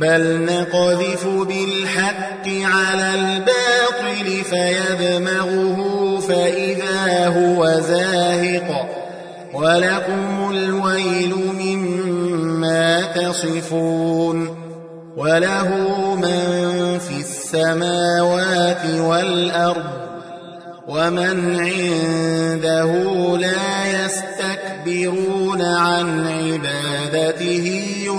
بل نقذف بالحق على الباطل فيدمغه فإذا هو زاهق ولكم الويل مما تصفون وله من في السماوات والأرض ومن عنده لا يستكبرون عن عبادته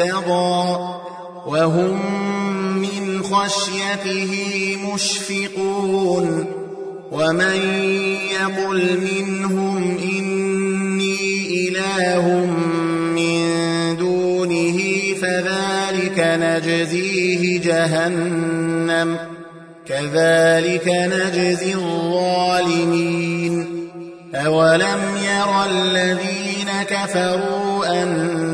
ارتضى وهم من خشيته مشفقون ومن يقل منهم إني إله من دونه فذلك نجزيه جهنم كذلك نجزي الظالمين أولم ير الذين كفروا أن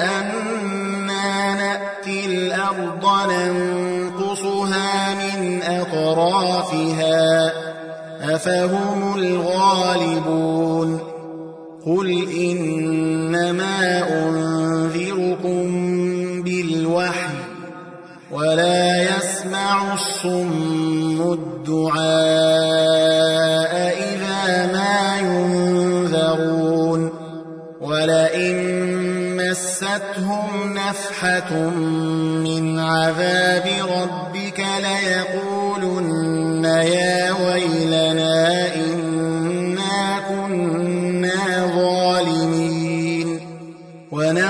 أفهم الغالبون. قل إنما أنذركم بالوحي ولا يسمع الصم الدعاء إذا ما ينذرون. ولئن مستهم نفحة من عذاب ربك ليقولن يا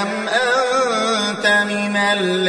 أم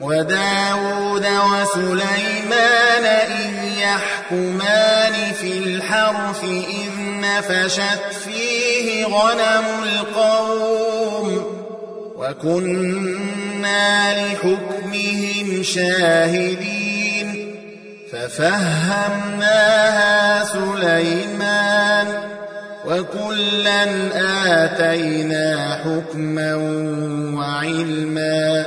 وداود وسليمان إذ يحكمان في الحرف إذ نفشت فيه غنم القوم وكنا لحكمهم شاهدين ففهمناها سليمان وكلا آتينا حكما وعلما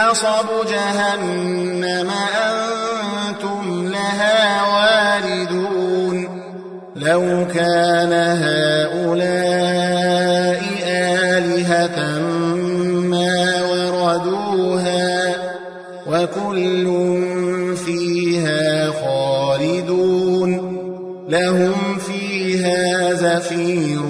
حصب جهنم أنتم لها واردون لو كان هؤلاء آلهة ما وردوها وكل فيها خالدون لهم فيها زفير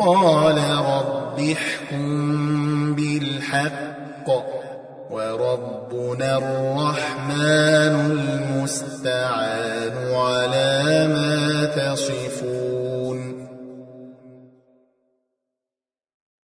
قال